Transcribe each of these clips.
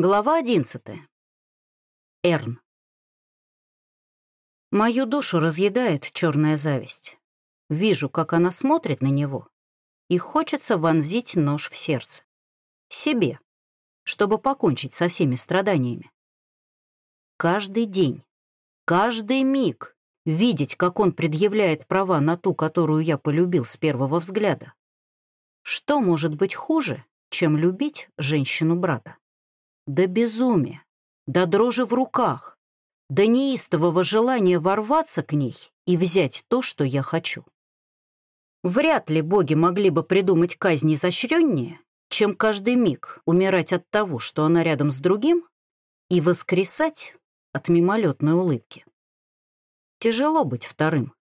Глава одиннадцатая. Эрн. Мою душу разъедает черная зависть. Вижу, как она смотрит на него, и хочется вонзить нож в сердце. Себе, чтобы покончить со всеми страданиями. Каждый день, каждый миг видеть, как он предъявляет права на ту, которую я полюбил с первого взгляда. Что может быть хуже, чем любить женщину-брата? До безумия, до дрожи в руках, до неистового желания ворваться к ней и взять то, что я хочу. Вряд ли боги могли бы придумать казнь изощреннее, чем каждый миг умирать от того, что она рядом с другим, и воскресать от мимолетной улыбки. Тяжело быть вторым.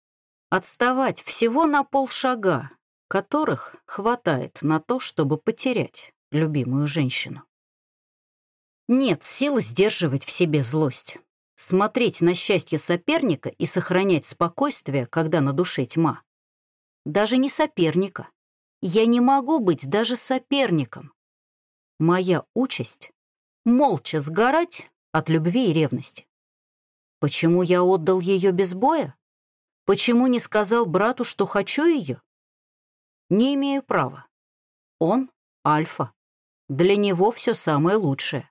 Отставать всего на полшага, которых хватает на то, чтобы потерять любимую женщину. Нет сил сдерживать в себе злость. Смотреть на счастье соперника и сохранять спокойствие, когда на душе тьма. Даже не соперника. Я не могу быть даже соперником. Моя участь — молча сгорать от любви и ревности. Почему я отдал ее без боя? Почему не сказал брату, что хочу ее? Не имею права. Он — альфа. Для него все самое лучшее.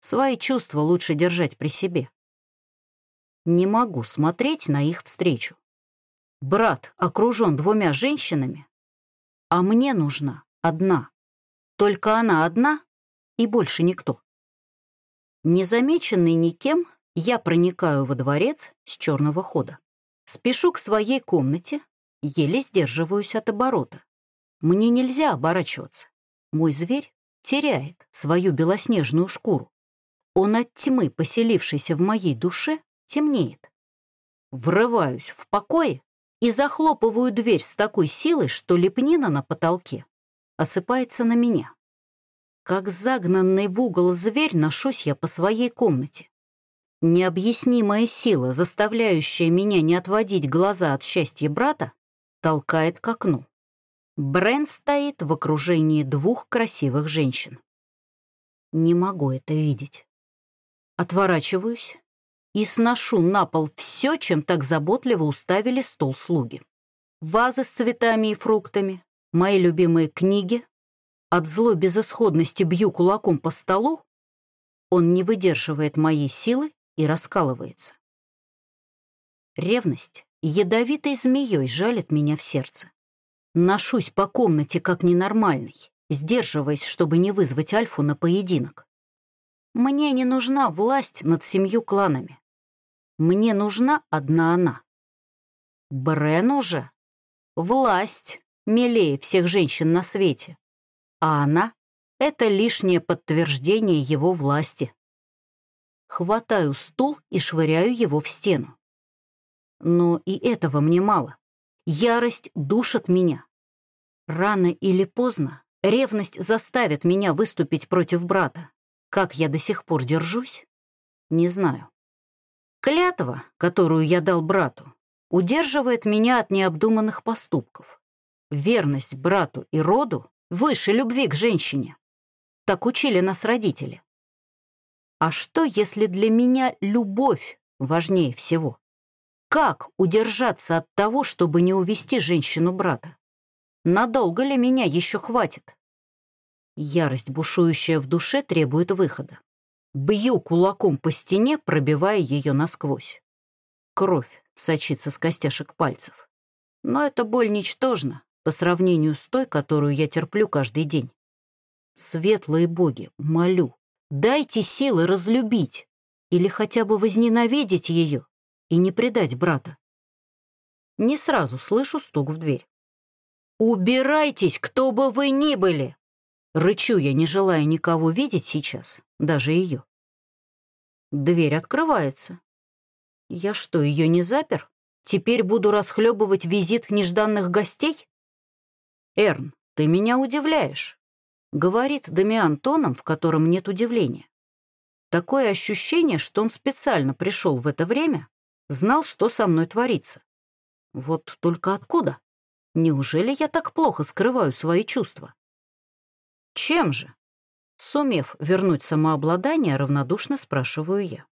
Свои чувства лучше держать при себе. Не могу смотреть на их встречу. Брат окружен двумя женщинами, а мне нужна одна. Только она одна и больше никто. Незамеченный никем, я проникаю во дворец с черного хода. Спешу к своей комнате, еле сдерживаюсь от оборота. Мне нельзя оборачиваться. Мой зверь теряет свою белоснежную шкуру. Он от тьмы, поселившейся в моей душе, темнеет. Врываюсь в покое и захлопываю дверь с такой силой, что лепнина на потолке осыпается на меня. Как загнанный в угол зверь ношусь я по своей комнате. Необъяснимая сила, заставляющая меня не отводить глаза от счастья брата, толкает к окну. Брен стоит в окружении двух красивых женщин. Не могу это видеть. Отворачиваюсь и сношу на пол все, чем так заботливо уставили стол слуги. Вазы с цветами и фруктами, мои любимые книги. От злой безысходности бью кулаком по столу. Он не выдерживает моей силы и раскалывается. Ревность ядовитой змеей жалит меня в сердце. Ношусь по комнате как ненормальный, сдерживаясь, чтобы не вызвать Альфу на поединок. Мне не нужна власть над семью кланами. Мне нужна одна она. Брену же власть милее всех женщин на свете, а она — это лишнее подтверждение его власти. Хватаю стул и швыряю его в стену. Но и этого мне мало. Ярость душит меня. Рано или поздно ревность заставит меня выступить против брата. Как я до сих пор держусь, не знаю. Клятва, которую я дал брату, удерживает меня от необдуманных поступков. Верность брату и роду выше любви к женщине. Так учили нас родители. А что, если для меня любовь важнее всего? Как удержаться от того, чтобы не увести женщину брата? Надолго ли меня еще хватит? Ярость, бушующая в душе, требует выхода. Бью кулаком по стене, пробивая ее насквозь. Кровь сочится с костяшек пальцев. Но эта боль ничтожна по сравнению с той, которую я терплю каждый день. Светлые боги, молю, дайте силы разлюбить или хотя бы возненавидеть ее и не предать брата. Не сразу слышу стук в дверь. «Убирайтесь, кто бы вы ни были!» Рычу я, не желая никого видеть сейчас, даже ее. Дверь открывается. Я что, ее не запер? Теперь буду расхлебывать визит нежданных гостей? Эрн, ты меня удивляешь, говорит Дамиан тоном, в котором нет удивления. Такое ощущение, что он специально пришел в это время, знал, что со мной творится. Вот только откуда? Неужели я так плохо скрываю свои чувства? Чем же? Сумев вернуть самообладание, равнодушно спрашиваю я.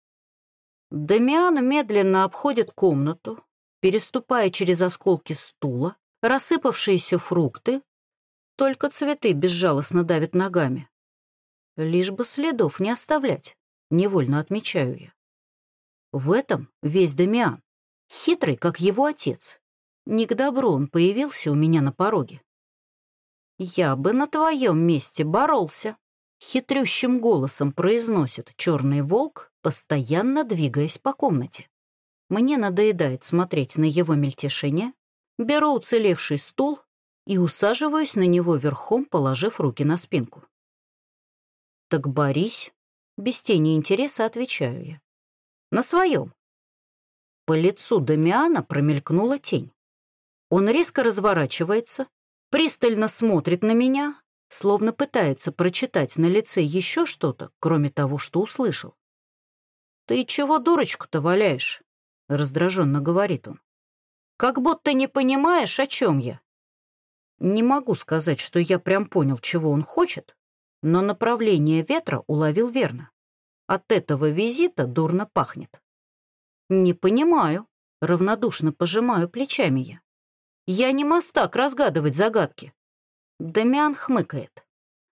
Дамиан медленно обходит комнату, переступая через осколки стула, рассыпавшиеся фрукты, только цветы безжалостно давят ногами. Лишь бы следов не оставлять, невольно отмечаю я. В этом весь Дамиан, хитрый, как его отец. Не к добру он появился у меня на пороге. «Я бы на твоем месте боролся», — хитрющим голосом произносит черный волк, постоянно двигаясь по комнате. Мне надоедает смотреть на его мельтешение, беру уцелевший стул и усаживаюсь на него верхом, положив руки на спинку. «Так борись», — без тени интереса отвечаю я. «На своем». По лицу Дамиана промелькнула тень. Он резко разворачивается, пристально смотрит на меня, словно пытается прочитать на лице еще что-то, кроме того, что услышал. «Ты чего дурочку-то валяешь?» — раздраженно говорит он. «Как будто не понимаешь, о чем я». Не могу сказать, что я прям понял, чего он хочет, но направление ветра уловил верно. От этого визита дурно пахнет. «Не понимаю», — равнодушно пожимаю плечами я. «Я не мастак разгадывать загадки». Дамиан хмыкает.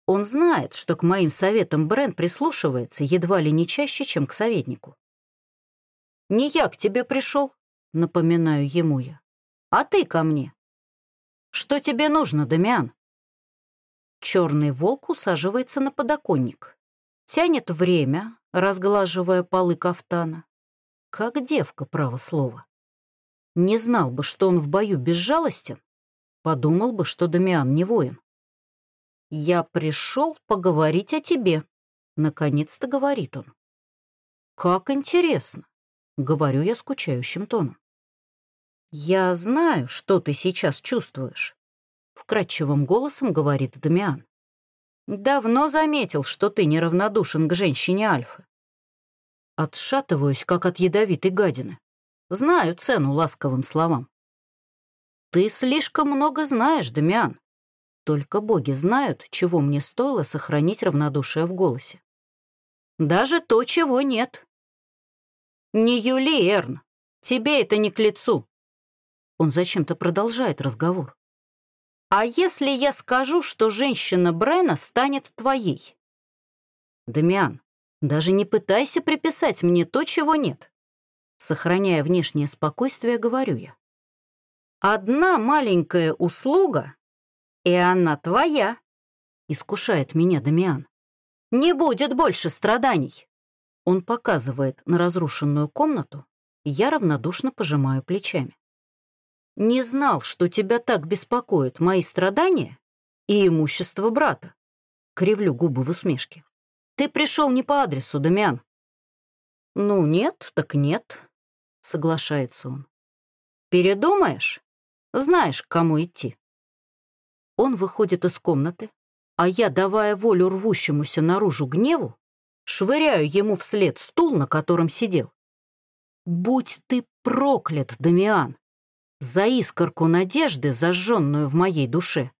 Он знает, что к моим советам Брен прислушивается едва ли не чаще, чем к советнику. «Не я к тебе пришел», — напоминаю ему я, — «а ты ко мне». «Что тебе нужно, Дамиан?» Черный волк усаживается на подоконник, тянет время, разглаживая полы кафтана. Как девка, право слово. Не знал бы, что он в бою безжалостен, подумал бы, что Дамиан не воин. «Я пришел поговорить о тебе», — наконец-то говорит он. «Как интересно», — говорю я скучающим тоном. «Я знаю, что ты сейчас чувствуешь», — вкрадчивым голосом говорит Дамиан. «Давно заметил, что ты неравнодушен к женщине Альфы. Отшатываюсь, как от ядовитой гадины. Знаю цену ласковым словам. Ты слишком много знаешь, Дамиан. Только боги знают, чего мне стоило сохранить равнодушие в голосе. Даже то, чего нет. Не Юли, Эрн, тебе это не к лицу. Он зачем-то продолжает разговор. А если я скажу, что женщина Брена станет твоей? Дамиан, даже не пытайся приписать мне то, чего нет. Сохраняя внешнее спокойствие, говорю я. Одна маленькая услуга, «И она твоя», — искушает меня Дамиан. «Не будет больше страданий». Он показывает на разрушенную комнату, я равнодушно пожимаю плечами. «Не знал, что тебя так беспокоят мои страдания и имущество брата», — кривлю губы в усмешке. «Ты пришел не по адресу, Дамиан». «Ну, нет, так нет», — соглашается он. «Передумаешь? Знаешь, к кому идти». Он выходит из комнаты, а я, давая волю рвущемуся наружу гневу, швыряю ему вслед стул, на котором сидел. «Будь ты проклят, Дамиан, за искорку надежды, зажженную в моей душе!»